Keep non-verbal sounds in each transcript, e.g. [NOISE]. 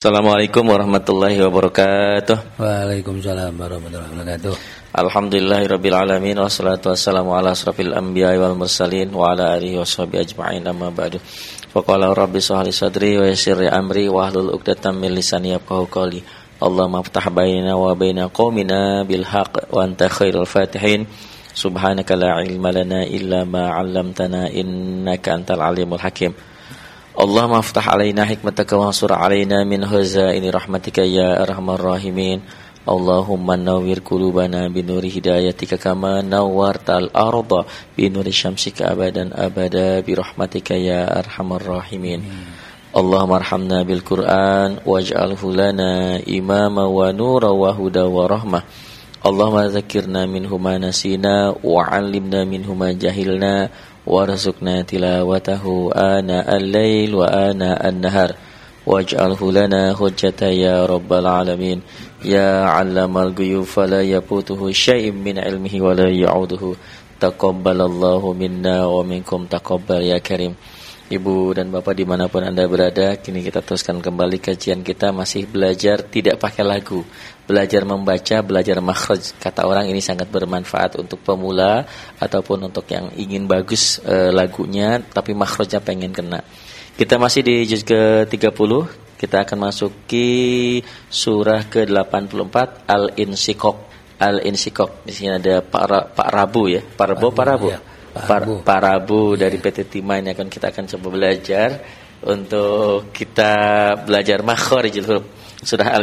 Assalamualaikum warahmatullahi wabarakatuh. Waalaikumsalam warahmatullahi wabarakatuh. Alhamdulillahirabbil alamin wassalatu wassalamu ala asrafil anbiya'i wal mursalin wa ala alihi washabihi ajma'in amma ba'du. Faqala rabbi shrah sadri wa yassir amri wa hlul 'uqdatam min lisani yafqahu qawli. Allahumma ftah bainana wa baina qaumina bil haqq wa anta khairul fatihin. Subhanaka la ilma lana illa ma 'allamtana innaka antal alimul hakim. اللهم افتح علينا حكمتك وانصر علينا من هزائن رحمتك يا أرحم الراحمين اللهم نور قلوبنا بنور هدايتك كما نورت الأرض بنور شمسك أبدا أبدا برحمتك يا أرحم الراحمين اللهم ارحمنا بالقرآن واجعله لنا إماما ونورا وهدى ورحمة اللهم ذكرنا منه ما نسينا وعلمنا منه ما جهلنا وارزقنا تلاوته آناء الليل وآناء النهار واجعله لنا حجة يا رب العالمين يا علم الغيوب فلا يفوته شيء من علمه ولا يعوده تقبل الله منا ومنكم تقبل يا كريم Ibu dan Bapak dimanapun Anda berada Kini kita teruskan kembali kajian kita Masih belajar tidak pakai lagu Belajar membaca, belajar makhraj. Kata orang ini sangat bermanfaat untuk pemula Ataupun untuk yang ingin bagus e, lagunya Tapi makhrajnya pengen kena. Kita masih di juz ke-30 Kita akan masuki surah ke-84 Al-Insikok Al-Insikok Di sini ada Pak, Pak Rabu ya. Pak Rabu, Pak Rabu ya. Par, Parabu dari PT Timah ini akan kita akan coba belajar untuk kita belajar makharijul huruf sudah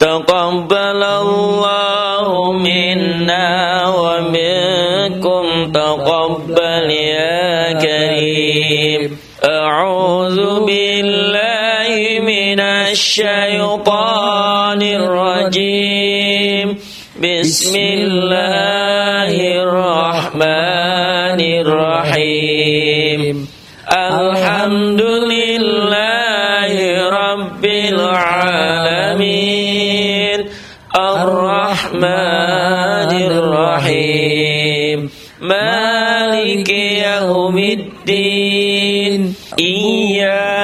تقبل الله منا ومنكم تقبل يا كريم. أعوذ بالله من الشيطان الرجيم. بسم الله الرحمن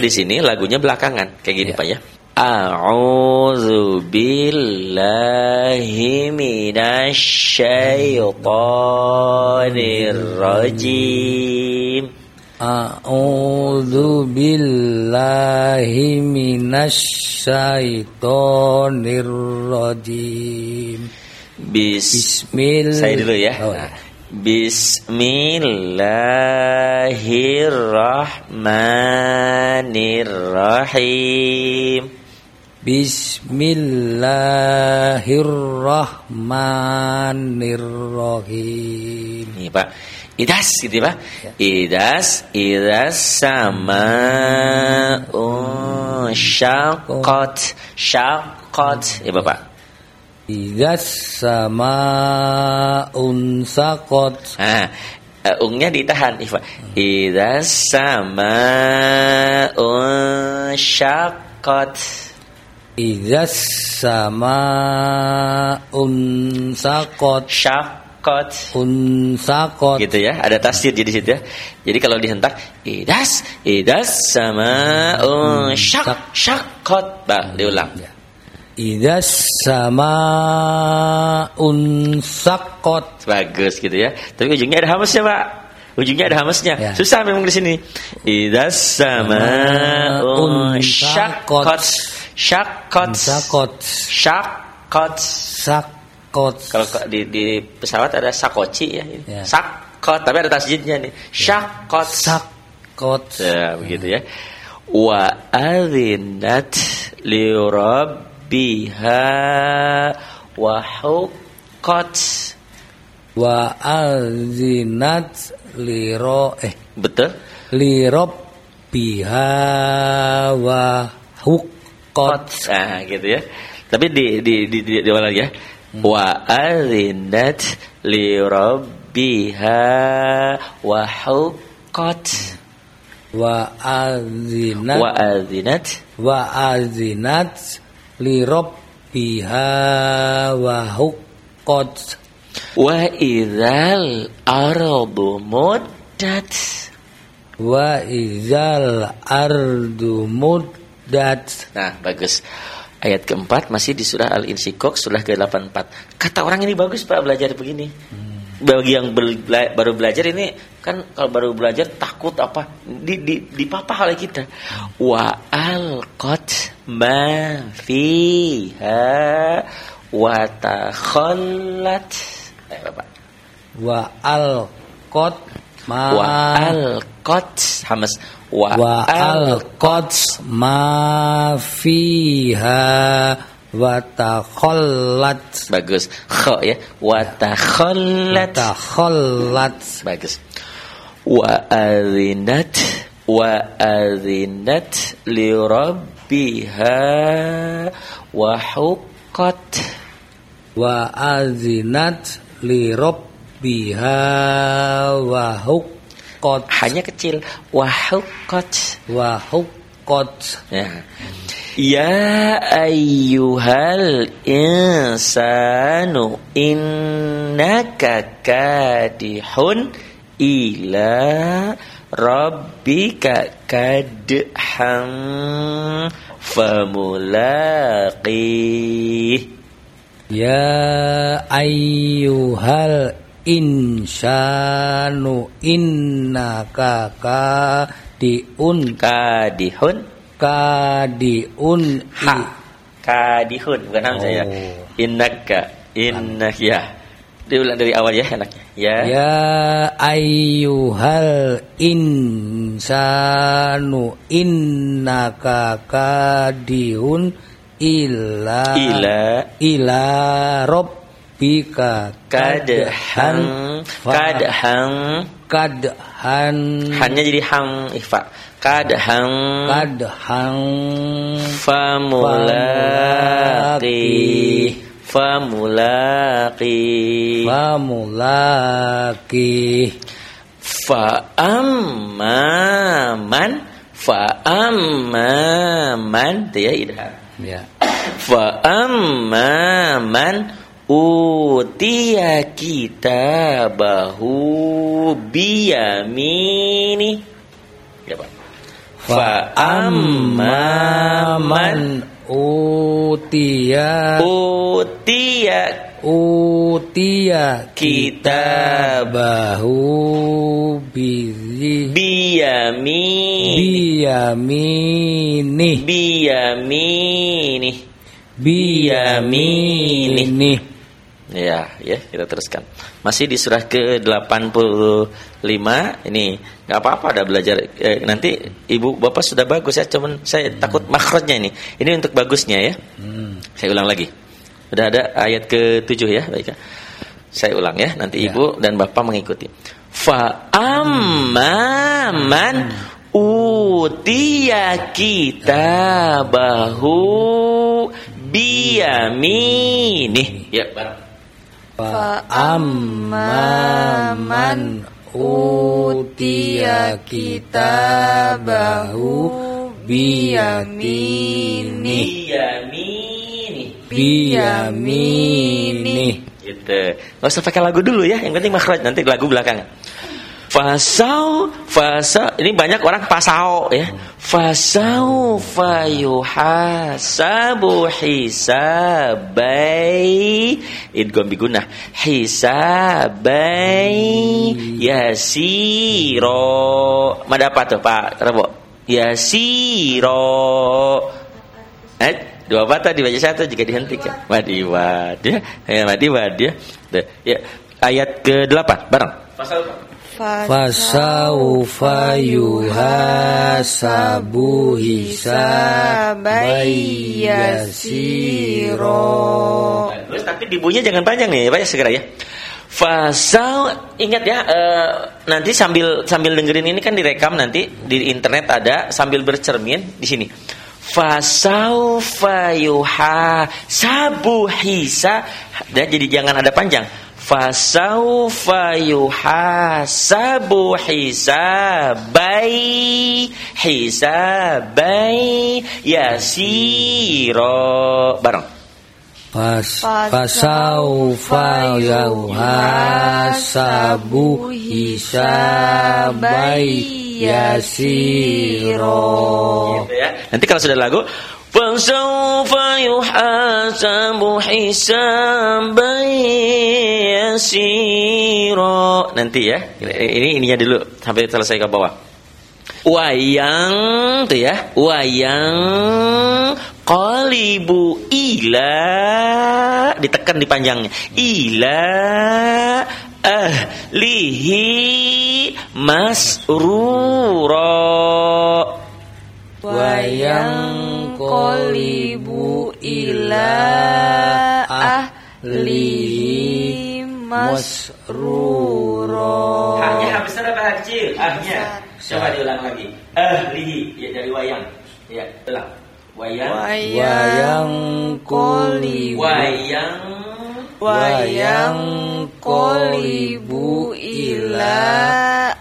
di sini lagunya belakangan kayak gini ya. Pak ya. A'udzu billahi minasy syaithanir rajim. A'udzu billahi minasy syaithanir rajim. Bis Bismillah. Saya dulu ya. Oh. Bismillahirrahmanirrahim. Bismillahirrahmanirrahim. Ini Pak. Idas gitu ya Pak. Ya. Idas, idas sama syaqat, syaqat. Ya Bapak. Idas sama unsakot. Nah, uh, ungnya ditahan Ifa. Idas sama unsakot. Idas sama unsakot syakot unsakot gitu ya ada tasdir di situ ya jadi kalau dihentak idas idas sama unsyak syakot bah diulang ya. Idas sama unsakot bagus gitu ya tapi ujungnya ada hamasnya pak ujungnya ada hamasnya ya. susah memang di sini idas sama unsyakot Syakot. Syakot. Syakot. Syakot. Kalau di, di pesawat ada sakoci ya. ya. Sakot, tapi ada tasjidnya nih. Syakot. Sakot. Ya, begitu ya. Wa adzinat li rabbiha wa huqqat. Wa adzinat li ro eh betul li rabbiha wa huqqat. Nah, gitu ya. Tapi di di di di, di lagi ya. Wa azinat li rabbiha wa huqqat. Wa azinat Wa azinat wa azinat li rabbiha wa huqqat wa idzal ardu muddat. wa izal ardu muddat Nah, bagus. Ayat keempat masih di surah Al-Insyikok surah ke-84. Kata orang ini bagus Pak belajar begini. Bagi yang bel- bela- baru belajar ini kan kalau baru belajar takut apa di di dipapah oleh kita. Wa alqat ma fiha wa takhallat. Eh, Bapak. wa alqat ma Wa alqat hamas wa, wa alqat ma fiha wa takhallat bagus. Kha ya. Wa takhallat. takhallat Bagus. Wa azinat wa azinat li rabbiha wa huqqat. wa azinat li rabbiha wa huqqat Hanya kecil wa huqqat. wa huqqat Ya. Ya ayyuhal insanu innaka kadihun ila rabbika kadhan famulaqih. Ya ayyuhal insanu innaka kadiun kadihun kadiun ha. kadihun bukan hamzah ya Oh. innaka innak ya. Diulang dari awal ya enaknya ya. Ya ayyuhal insanu innaka kadiun ila ila. ila rabbika kadhan kadhan kadhan hanya jadi hang ikhfa kadhan kadhan famulaqi. Famulaqi. Famulaki fa amman fa amman ya idhar ya. Fa amman utiya kitabahu biyamini. ya fa amman utiya utiya utiya kitabahu bizi biyamini biyamini. biyamini biyamini. Ya, ya, kita teruskan. Masih di surah ke-85 ini nggak apa-apa ada belajar eh, nanti Ibu Bapak sudah bagus ya, cuman saya takut makrotnya ini. Ini untuk bagusnya ya. Saya ulang lagi. Udah ada ayat ke-7 ya, baik ya. Saya ulang ya, nanti Ya. Ibu dan Bapak mengikuti. Fa amma man utiya kitabahu biyaminih. Ya, bareng. Fa amma man utiya kitabahu biyamini Biyaminih. biyamini Gitu. Gak usah pakai lagu dulu ya, yang penting makhraj nanti lagu belakangan. Fasau, fasau. Ini banyak orang pasau ya. Fasau fayuhasabu hisabai. Idgham bigunah. Hisabai yasiro. Mana apa tuh Pak Rebo? Yasiro. Eh, dua patah dibaca satu jika dihentikan. Madiwad ya. Madiwad ya. Ya, ayat ke-8 bareng. Pasal Fasaufa yuhasabu hisabai yasiro Terus tapi dibunya jangan panjang nih, Pak ya segera ya. Fasal ingat ya eh, nanti sambil sambil dengerin ini kan direkam nanti di internet ada sambil bercermin di sini. fasaufa yuha sabu hisa dan jadi jangan ada panjang fasaufa yuha sabu hisabai hisabai yasiro bareng Pas fasaufa yuhasabu hisabai yasiro. Gitu ya. Nanti kalau sudah lagu Fasaufa yuhasabu hisabai yasiro. Nanti ya. Ini ininya dulu sampai selesai ke bawah. Wayang tuh ya, wayang qalibu ila ditekan di panjangnya. Ila ahlihi masrura. Wayang qalibu ila ahlihi masrura. Hanya habis apa kecil? Ahnya. Coba diulang lagi. Ahlihi ya dari wayang. Ya, ulang. Wayang. Wayang qalibu Wayang. Wayang qalibu ila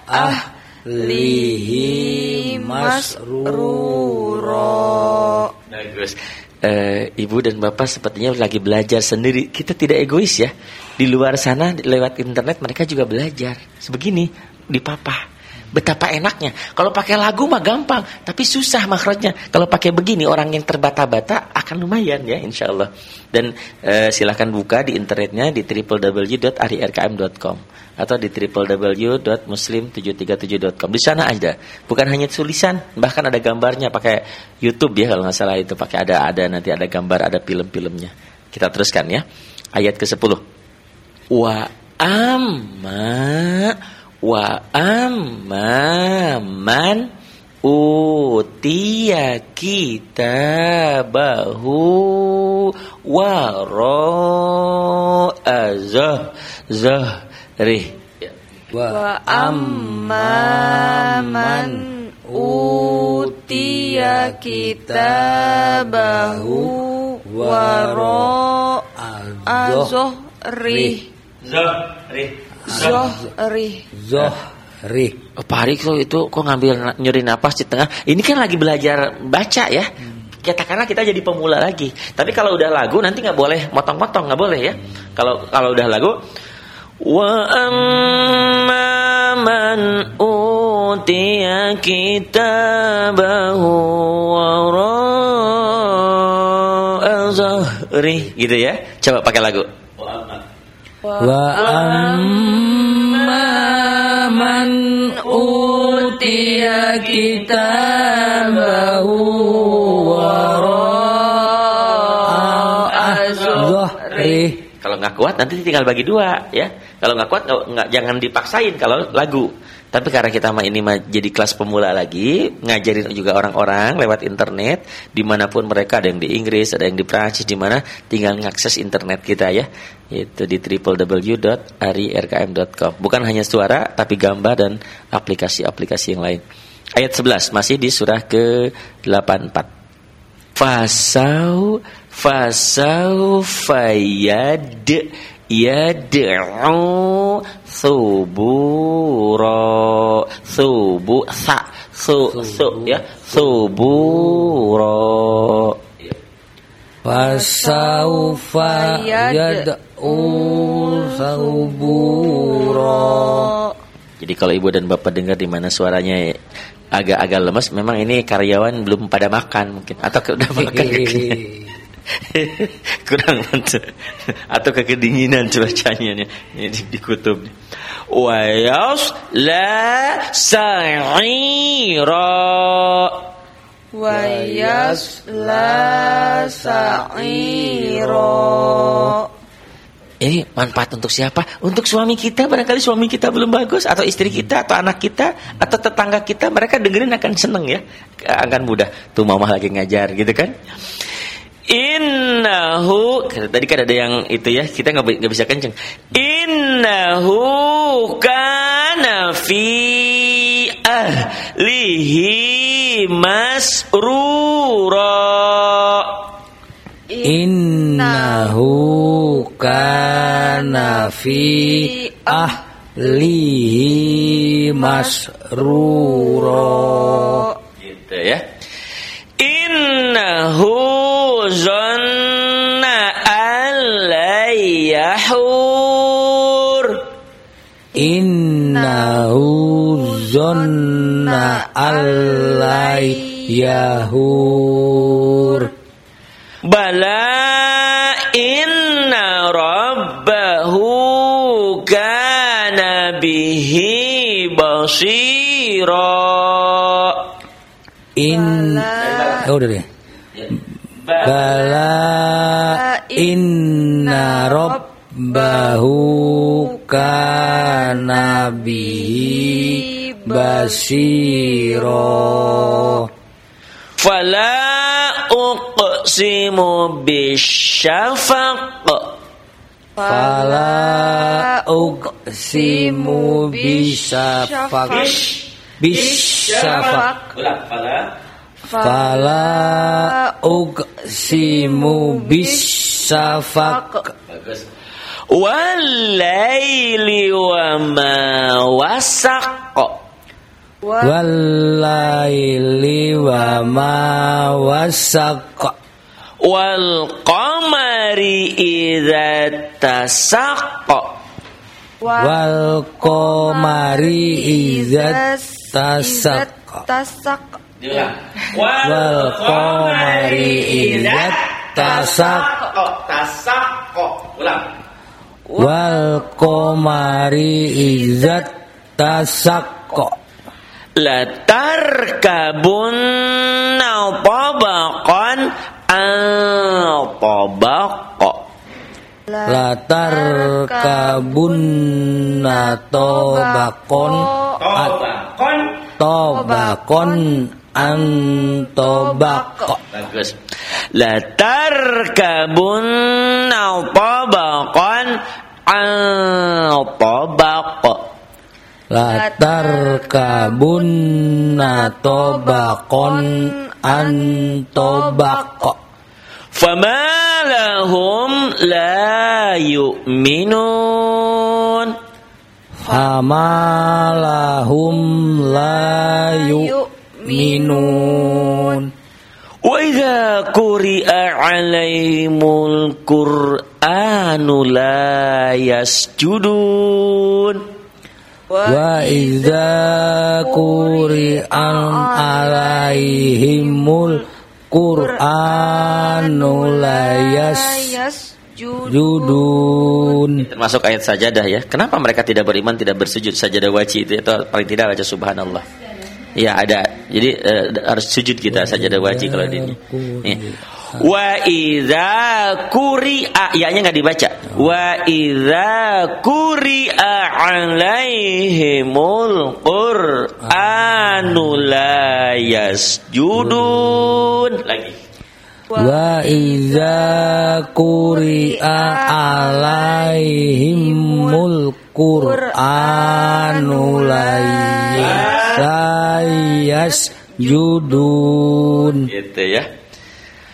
ahlihi masrura. Bagus. Eh, ibu dan bapak sepertinya lagi belajar sendiri. Kita tidak egois ya. Di luar sana lewat internet mereka juga belajar. Sebegini di papa. Betapa enaknya. Kalau pakai lagu mah gampang, tapi susah makhrajnya. Kalau pakai begini orang yang terbata-bata akan lumayan ya insya Allah. Dan eh, silahkan buka di internetnya di www.arirkm.com atau di www.muslim737.com. Di sana ada. Bukan hanya tulisan, bahkan ada gambarnya pakai YouTube ya kalau nggak salah itu pakai ada ada nanti ada gambar, ada film-filmnya. Kita teruskan ya. Ayat ke-10. Wa amma wa amma man utiya kitabahu wara zah zahri Wa amma man utiya kitabahu wara azohrih zahri zohrih zohrih Oh, Pak Harik tuh itu kok ngambil nyeri napas di tengah. Ini kan lagi belajar baca ya. Katakanlah kita jadi pemula lagi. Tapi kalau udah lagu nanti nggak boleh motong-motong, nggak boleh ya. Kalau kalau udah lagu Wa amma man utiya kitabahu wara'a zahri gitu ya. Coba pakai lagu. Wa amma man utiya Nggak kuat nanti tinggal bagi dua ya. Kalau nggak kuat nggak nggak- jangan dipaksain kalau lagu. Tapi karena kita mah ini mah jadi kelas pemula lagi, ngajarin juga orang-orang lewat internet, di mana pun mereka ada yang di Inggris, ada yang di Prancis, di mana tinggal ngakses internet kita ya, yaitu di www.arirkm.com. Bukan hanya suara, tapi gambar dan aplikasi-aplikasi yang lain. Ayat 11 masih di surah ke 84. Fasau fasau fayad yad'u subura subu sa su su ya subura Fasaufa yad'u saubura Jadi kalau ibu dan bapak dengar di mana suaranya agak-agak lemas, memang ini karyawan belum pada makan mungkin. Atau udah makan [LAUGHS] [LAUGHS] kurang mantap atau kekedinginan cuacanya nih di, di kutub wayas la sa'ira. Wayasla sa'iro ini manfaat untuk siapa? Untuk suami kita, barangkali suami kita belum bagus, atau istri kita, atau anak kita, atau tetangga kita, mereka dengerin akan seneng ya, akan mudah. Tuh mama lagi ngajar, gitu kan? Innahu, tadi kan ada yang itu ya, kita nggak nggak bisa kenceng. Innahu kana fi ahlihi masrura. Innahu kana fi ahlihi masrura. Gitu ya. Innahu zanna alayyahur Innahu zonna allai yahur bala inna rabbahu kana bihi basira. In Oh udah deh Bala inna rabbahu kana bihi basiro. Fala uqsimu bisyafaq. Fala uqsimu bisafak Bisafak ulang fala Fala uqsimu bisafak bagus walaili wa ma wasaq Walaili wa ma wasaq wal qamari idza tasaq Wal qamari idza diulang Wal qamari idza tasaq tasaq ulang Wal qamari idza tasaq la tarkabun tabaqan an tabaq Latar kabunna tobakon at tabaqan antobako. Oh, bagus. Latar kabun antobakon antobako. Latar kabun antobakon antobako. Fama lahum la yu'minun Fama lahum la yu'minun minun. Wa idza quri'a 'alaihimul Qur'anu la yasjudun. Wa idza quri'a 'alaihimul Qur'anu la yasjudun. Termasuk ayat sajadah ya. Kenapa mereka tidak beriman tidak bersujud sajadah wajib itu? Atau paling tidak aja subhanallah ya ada. Jadi eh, harus sujud kita sajadah wajib kalau di ini Nih. wa idza quri'a ya-nya nggak dibaca. Wa idza quri'a alaihimul qur'anu la yasjudun. Lagi. Wa idza quri'a alaihimul Qur'anu yasjudun gitu ya.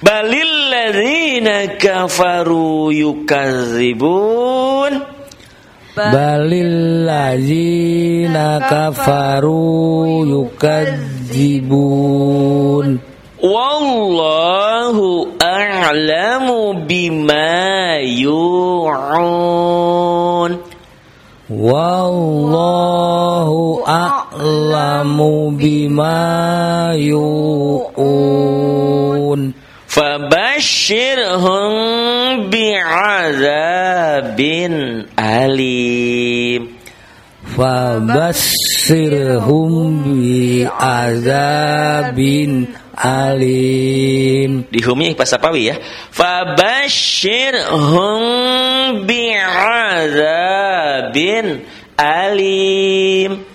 Balil ladzina kafaru yukadzibun. Balil ladzina kafaru yukadzibun. Wallahu a'lamu bima yu'un. Wallahu a'lamu bima yu'un. Fabashshirhum bi'adzabin alim. Fabassirhum bi'adzabin alim. Di humnya pas Sapawi ya. Fabashshirhum bi'adzabin alim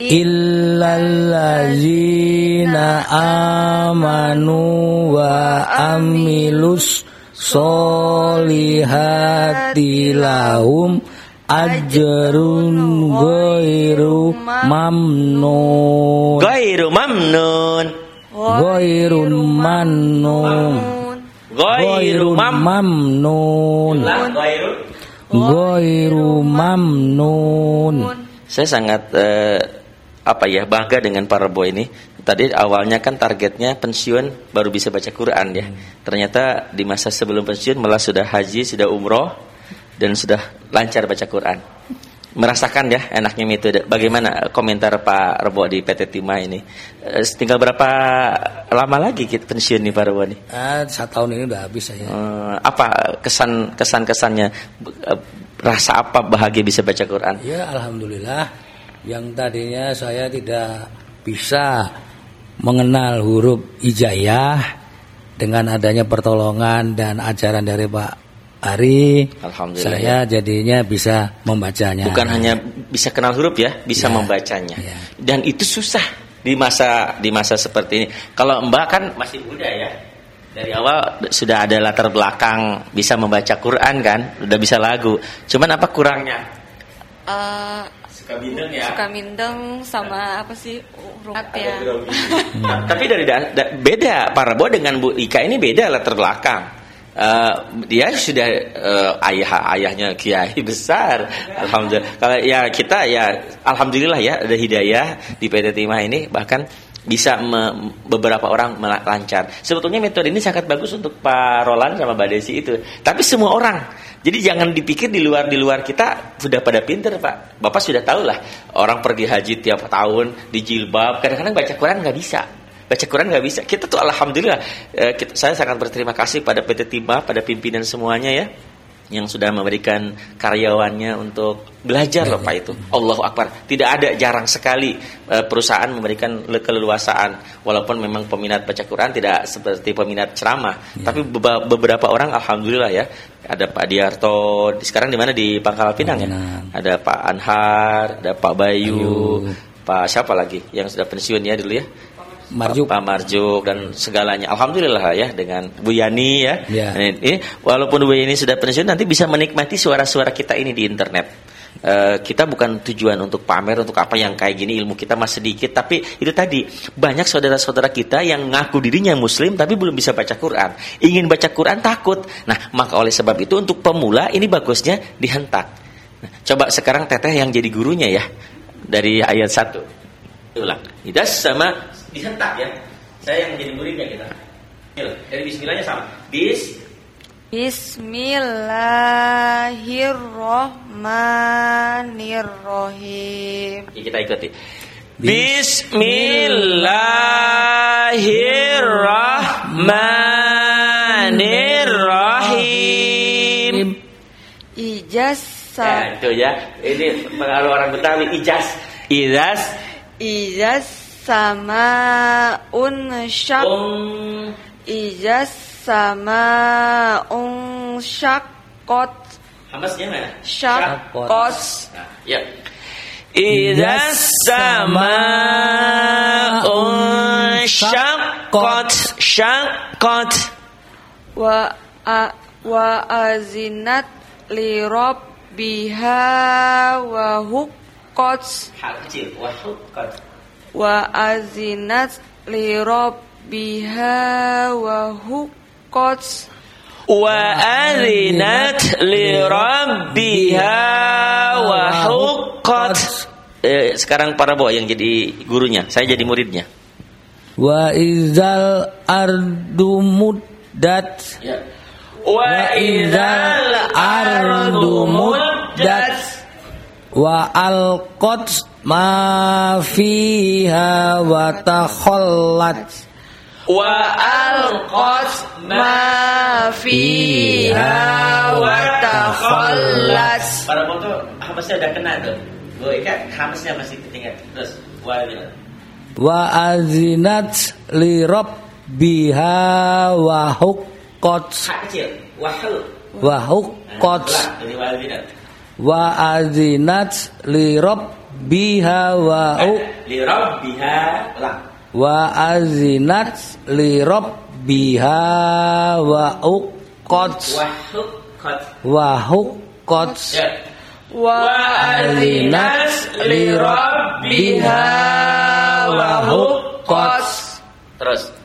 illallazina amanu wa amilus solihati lahum ajrun ghairu mamnun. Ghairu mamnun. Ghairun mamnun ghairu mam mamnun. Ghairu mamnun. Saya sangat eh, apa ya bangga dengan para boy ini. Tadi awalnya kan targetnya pensiun baru bisa baca Quran ya. Ternyata di masa sebelum pensiun malah sudah haji, sudah umroh dan sudah lancar baca Quran. Merasakan ya enaknya metode. Bagaimana komentar Pak Rebo di PT Timah ini? Eh, tinggal berapa lama lagi kita pensiun nih Pak Rebo nih? ah, satu tahun ini udah habis saya Eh, apa kesan kesan kesannya? rasa apa bahagia bisa baca Quran? Ya alhamdulillah yang tadinya saya tidak bisa mengenal huruf ijayah dengan adanya pertolongan dan ajaran dari Pak Ari Alhamdulillah, saya jadinya bisa membacanya. Bukan hanya bisa kenal huruf ya, bisa Ya, membacanya. ya. Dan itu susah di masa di masa seperti ini. Kalau Mbak kan masih muda ya. Dari awal sudah ada latar belakang bisa membaca Quran kan, udah bisa lagu. Cuman apa kurangnya? Eh, Suka bindeng ya. suka mindeng sama apa sih huruf ya Nah, [LAUGHS] Tapi dari da- da- beda para Bo dengan Bu Ika ini beda latar belakang. Eh, dia sudah eh, ayah ayahnya kiai besar, alhamdulillah. Kalau ya kita ya alhamdulillah ya ada hidayah di PT Timah ini bahkan bisa me- beberapa orang mela- lancar. Sebetulnya metode ini sangat bagus untuk Pak Roland sama Mbak Desi itu. Tapi semua orang. Jadi jangan dipikir di luar di luar kita sudah pada pinter Pak. Bapak sudah tahu lah orang pergi haji tiap tahun di jilbab. Kadang-kadang baca Quran nggak bisa. Baca Quran nggak bisa. Kita tuh alhamdulillah. eh, kita- saya sangat berterima kasih pada PT Timah, pada pimpinan semuanya ya yang sudah memberikan karyawannya untuk belajar loh Pak itu. Allahu Akbar. Tidak ada jarang sekali eh, perusahaan memberikan le- keleluasaan walaupun memang peminat baca Quran tidak seperti peminat ceramah, tapi beba- beberapa orang alhamdulillah ya. Ada Pak Diarto, di- sekarang di mana di Pangkal Pinang ya? Ada Pak Anhar, ada Pak Bayu, Bayu. Pak siapa lagi yang sudah pensiun ya dulu ya? Marjuk. Pak Marjuk dan segalanya. Alhamdulillah ya dengan Bu Yani ya. Ya. Ini, walaupun Bu Yani sudah pensiun nanti bisa menikmati suara-suara kita ini di internet. Eh, kita bukan tujuan untuk pamer untuk apa yang kayak gini ilmu kita masih sedikit tapi itu tadi banyak saudara-saudara kita yang ngaku dirinya muslim tapi belum bisa baca Quran ingin baca Quran takut nah maka oleh sebab itu untuk pemula ini bagusnya dihentak nah, coba sekarang teteh yang jadi gurunya ya dari ayat 1 ulang hidas sama dihentak ya. Saya yang jadi muridnya kita. Yuk, dari bismillahnya sama. Bis Bismillahirrohmanirrohim. Ya, kita ikuti. Bismillahirrahmanirrahim Ijaz Ya, sa itu ya. Ini pengaruh orang Betawi ijas. Idas Ijaz sama unsyak um. Ijaz sama unsyakot hamasnya mana? Syakot. Nah, ya. Idas sama unsyaqqat syaqqat wa a, wa azinat li rabbiha wa huqqat. Hal kecil. Wa huqqat wa azinat li rabbiha wa huqqat wa adzinat li rabbiha wa huqqat eh, sekarang para bo yang jadi gurunya. Saya jadi muridnya. Wa izal ardu muddat. Ya. wa idzal ardu muddat wa alqat ma fiha wa takhallat. Wa alqat ma fiha wa takhallat. Para tuh hamasnya udah kena tuh. Gue kan hamasnya masih ketinggalan terus wa wa azinat li biha wa huqqat. Kecil. Wa huqqat. Dari wazinat wa azinat li rabbiha wa eh, u li rabbiha la wa azinat li rabbiha wa u uqat. Wa huqqat. Wa ya. azinat li rabbiha wa huqqat. Terus.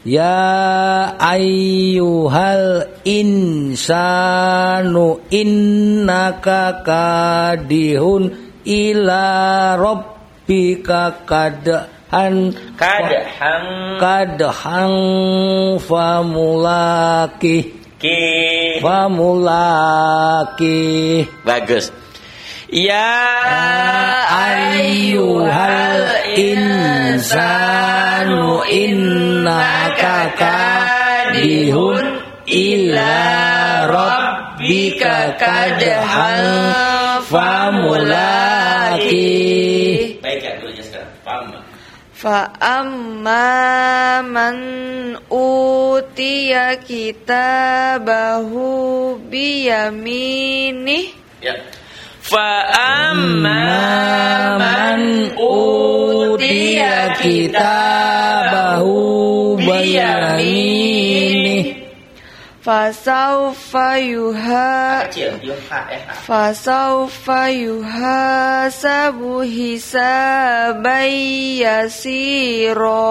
Ya ayyuhal insanu innaka kadihun ila rabbika kadhan Kadhang kadhan famulaki ki. famulaki Bagus. Ya ayyuhal insanu innaka kadihun ila rabbika kadhan famulaki Fa amma man utiya kitabahu biyaminih. Ya. Fa'amma man utiya kitabahu biyaminih فسوف يها Kecil, yuha, eh, ha. فسوف يحاسب حسابا يسيرا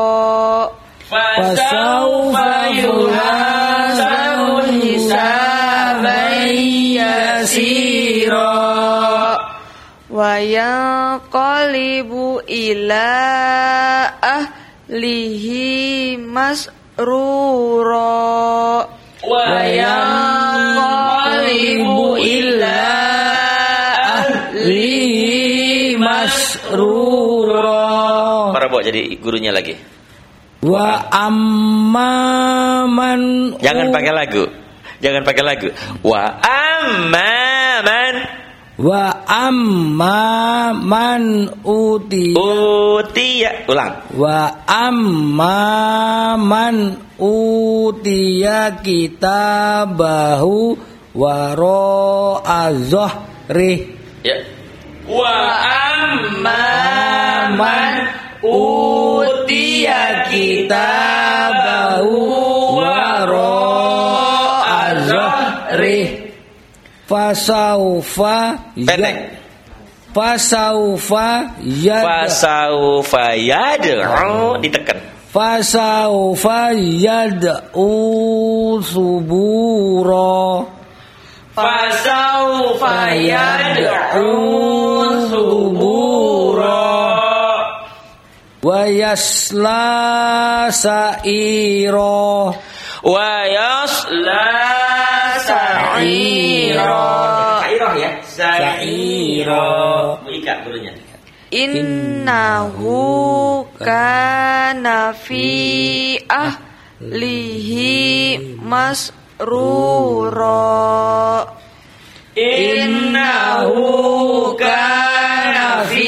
Fasawfa yuhasabu hisaban yasira وينقلب إلى أهله مسرورا Wayanqalibu ila ahlihi masrura Para bawa jadi gurunya lagi. Wa amma man Jangan pakai lagu. Jangan pakai lagu. Wa amma man Wa amma man uti utiya. Ulang. Wa amma man utiya kitabahu waro azhri Ya. Wa amma man utiya kitabahu waro fasaufa Pendek. fasaufa yad Fasaufa yad'u ditekan. fasaufa yad'u subura Fasaufa yad'u subura wa yasla sa'ira wa yasla sa'ira. Sa'irah ya. Sa'ira. Ikat gurunya. Innahu kana fi ahlihi masrura Innahu kana fi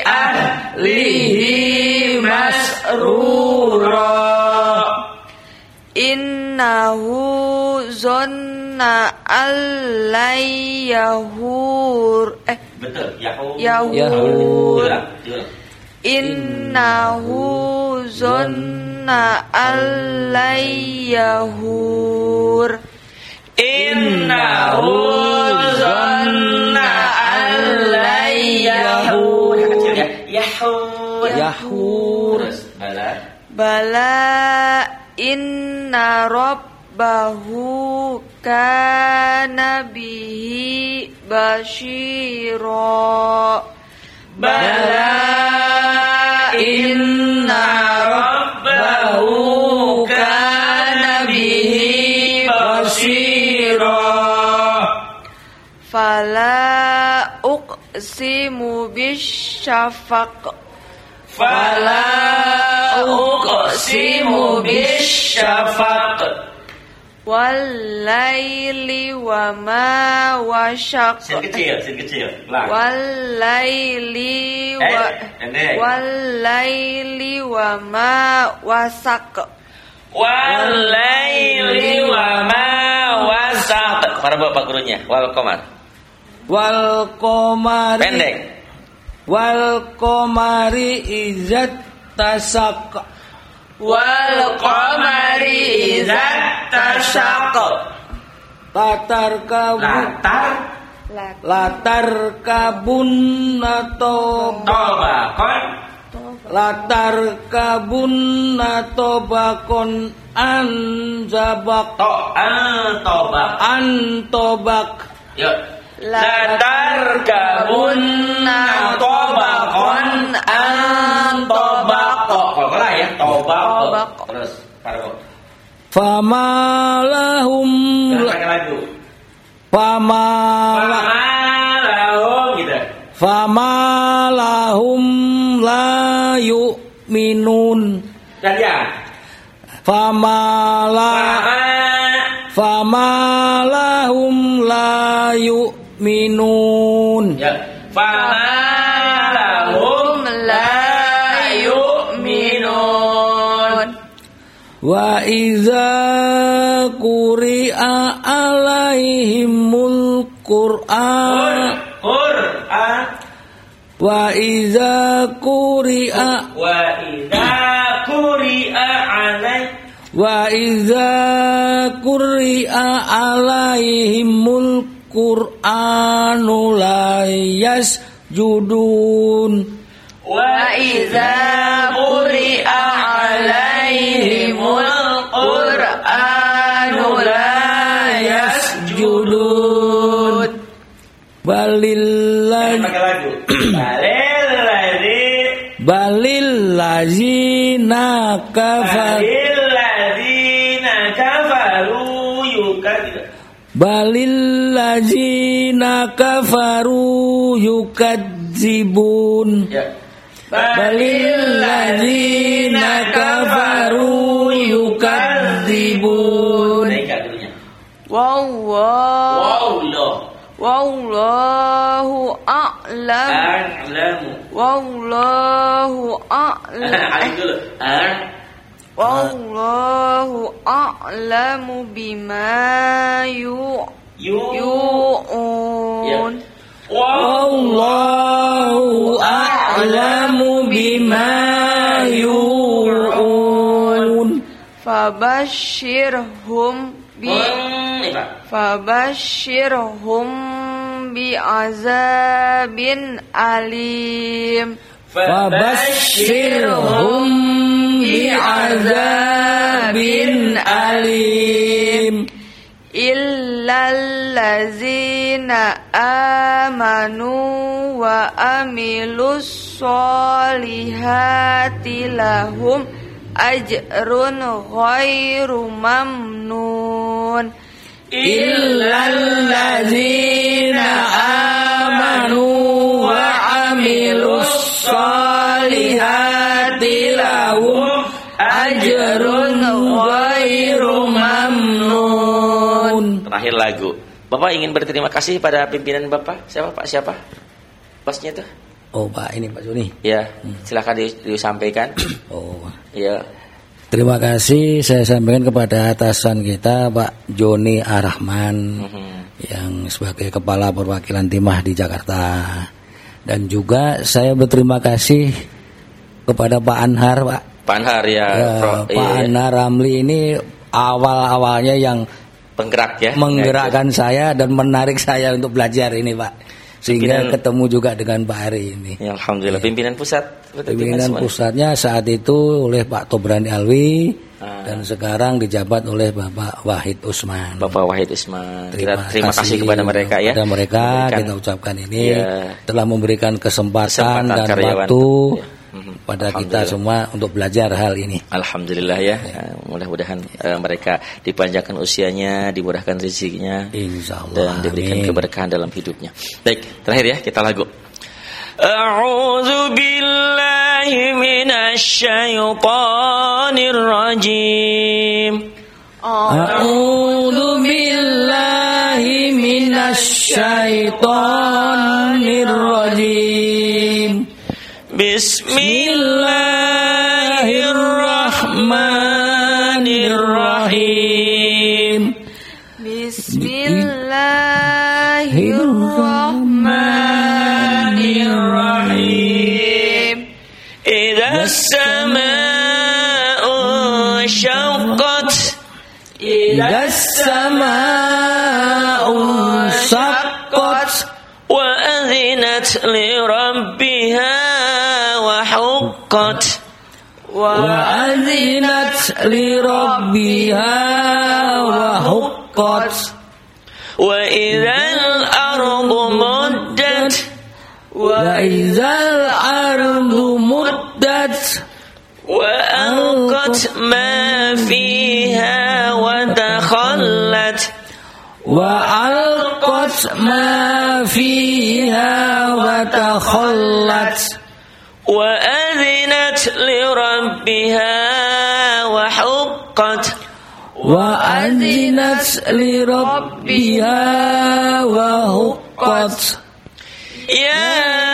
ahlihi masrura. Innahu zonna allayyahur eh Betul. Yahud. Diulang, diulang. Innahu zonna allayyahur Innahu ya. Yahud. yahur Terus bala. Bala inna rabbahu kana bihi basyira Bala inna rabbahu kana bihi basira. Fala uqsimu bisyafaq Fala uqsimu bisyafaq. Walaili wa ma wasyaq Sin kecil, sin kecil. Ulang. Walaili wa Eh, pendek. Walaili wa ma wasaq Walaili wa ma wasaq. Para bapak gurunya, wal qamar. Wal komari Pendek. Wal komari izat tasak Wal qamari idzat tasyaq Latar kabun Latar Latar kabun atau tobakon Latar kabun atau bakon anjabak to an tobak. antobak Yuk. Latar kabun tobakon an tobako. Ya, tobako. Tobako. Terus, para famalahum Jangan pakai lagu. famala Pamalahum gitu. famalahum la yu'minun Dan ya. famala famalahum la yu'minun Ya. Wa iza quri'a alaihimul qur'an Qur'an. wa iza quri'a Wa idza quri'a alaih wa iza quri'a alaihimul qur'anu la yasjudun Wa idza quri'a alaihimul Balil balil ladzina kafar balil kafaru yukadzib. balil ladzina kafaru yukadzibun Ya. Balil ladzina kafaru yukadzibun Naikkan dulunya. Wallahu. Wallahu a'lam A'lamu. Wallahu a'lam [LAUGHS] dulu. Wallahu a'lamu bima yu yu yu'un Wow. Wallahu a'lamu bima yu'un Fabashirhum bi. Fabashirhum bi'azabin alim Fabashirhum bi'azabin alim illallazina amanu wa amilus solihati lahum ajrun ghairu mamnun. Illalladzina Bapak ingin berterima kasih pada pimpinan Bapak. Siapa Pak? Siapa? Bosnya tuh? Oh Pak ini Pak Joni Ya, silakan di- disampaikan. [CLEARS THROAT] Oh Ya. Terima kasih saya sampaikan kepada atasan kita Pak Joni Arahman Mhm. yang sebagai kepala perwakilan timah di Jakarta dan juga saya berterima kasih kepada Pak Anhar Pak Pak Anhar ya, Ya, Pro- Pak iya, Anhar Ramli ini awal-awalnya yang penggerak ya. menggerakkan saya dan menarik saya untuk belajar ini Pak sehingga Pimpinan- ketemu juga dengan Pak Ari ini Ya, Alhamdulillah pimpinan pusat. Pimpinan pusatnya saat itu oleh Pak Tobrani Alwi Ah. dan sekarang dijabat oleh Bapak Wahid Usman. Bapak Wahid Isman. Kita terima kasih kepada mereka ya. Kepada mereka Memberikan kita ucapkan ini Ya. telah memberikan kesempatan, Kesempatan dan karyawan. waktu Ya. Mhm. pada kita semua untuk belajar hal ini. Alhamdulillah ya. ya. Eh, mudah-mudahan ya. mereka dipanjangkan usianya, dimurahkan rezekinya dan diberikan Amin. keberkahan dalam hidupnya. Baik, terakhir ya kita lagu. A'udzu billahi minasy syaithanir rajim. A'udzu إذا السماء انشقت وأذنت لربها وحقت. وأذنت لربها وحقت. وإذا الأرض مدت. وإذا ما فيها وتخلت وأذنت لربها وحقت وأذنت لربها وحقت يا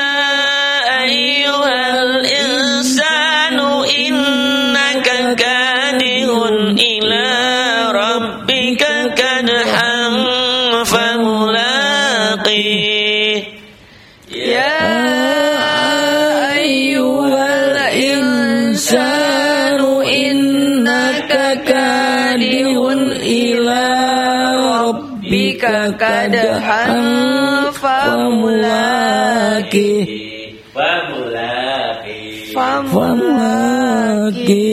an famulaki famulaki famulaki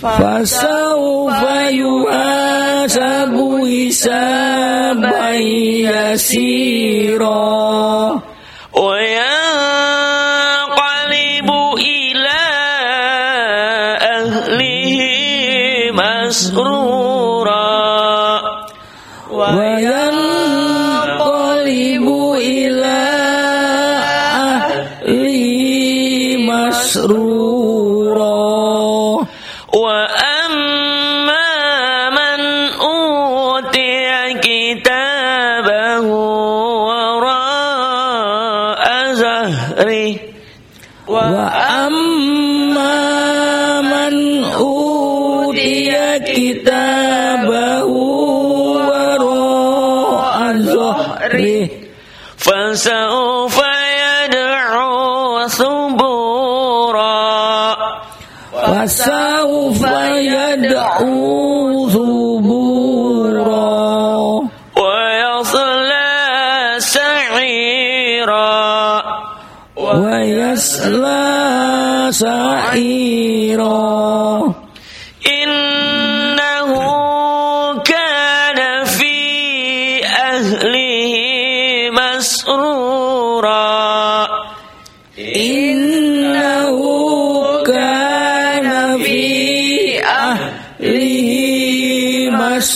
Pasau Bayu aja, buih sebaiknya.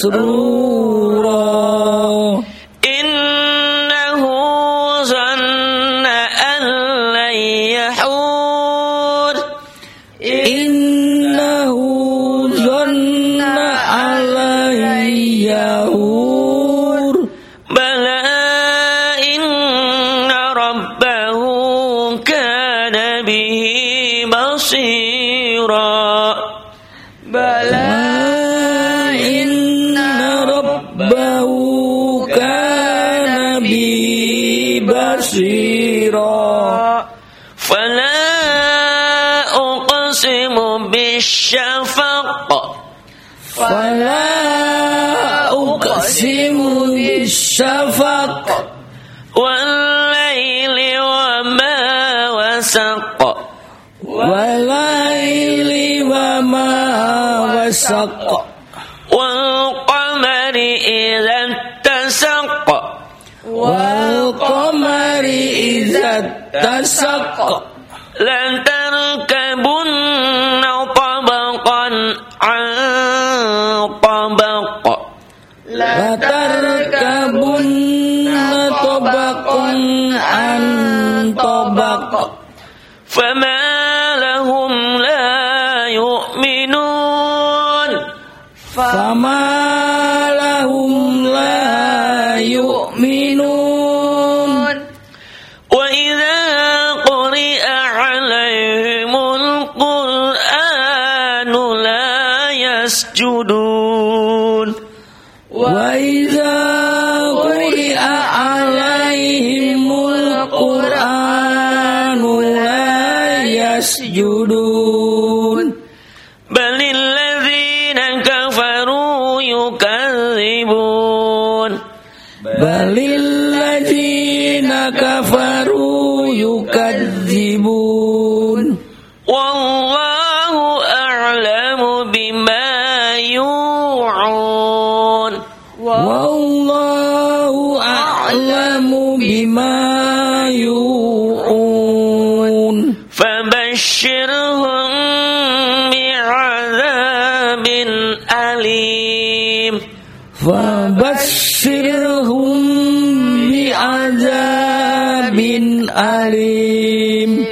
So. اتسق والقمر إذا اتسق والقمر إذا اتسق لتركبن طبقا عن طبق لتركبن fama lahum la yu'minun وإذا قرئ عليهم القرآن لا يسجدون wa idza quri'a alaihimul qur'anu la فبشرهم بعذاب أليم.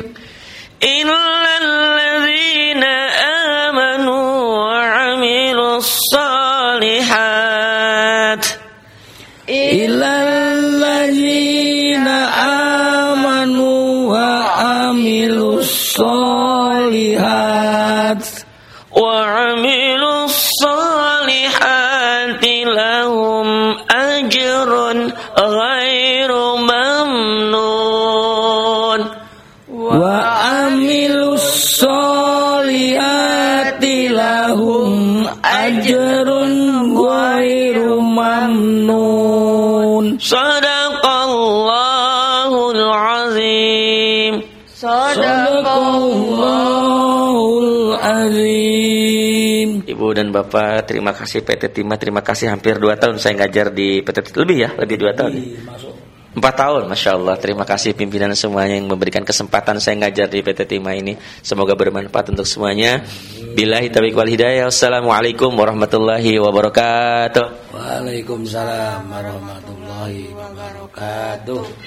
Sadaqallahul Azim. Ibu dan Bapak, terima kasih PT Timah, terima kasih hampir 2 tahun saya ngajar di PT Timah lebih ya, lebih 2 tahun. Iya, Empat tahun, masya Allah. Terima kasih pimpinan semuanya yang memberikan kesempatan saya ngajar di PT Timah ini. Semoga bermanfaat untuk semuanya. Bila hitabik wal hidayah. Assalamualaikum warahmatullahi wabarakatuh. Waalaikumsalam warahmatullahi wabarakatuh.